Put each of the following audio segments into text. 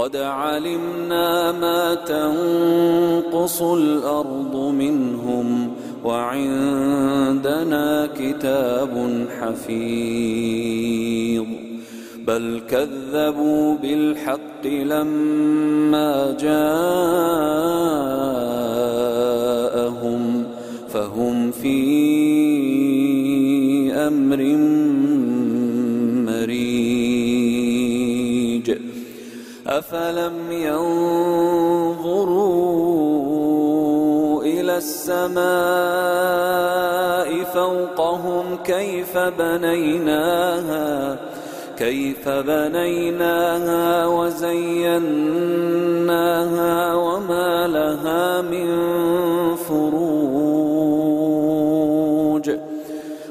قد علمنا ما تنقص الأرض منهم وعندنا كتاب حفيظ بل كذبوا بالحق لما جاءهم فهم في أمر أفلم ينظروا إلى السماء فوقهم كيف بنيناها كيف بنيناها وزيناها وما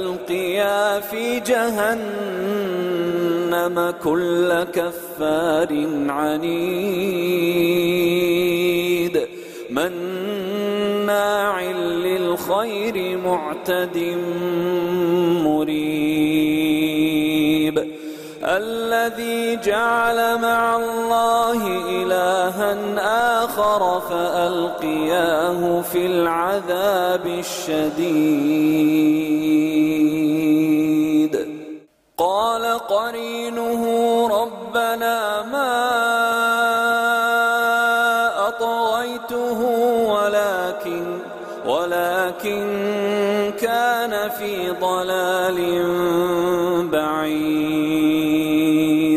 القيا في جهنم كل كفار عنيد. مناع للخير معتد مريب الذي جعل مع الله إلها آخر فألقياه في العذاب الشديد. قال قرينه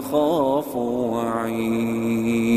أخاف وعيد.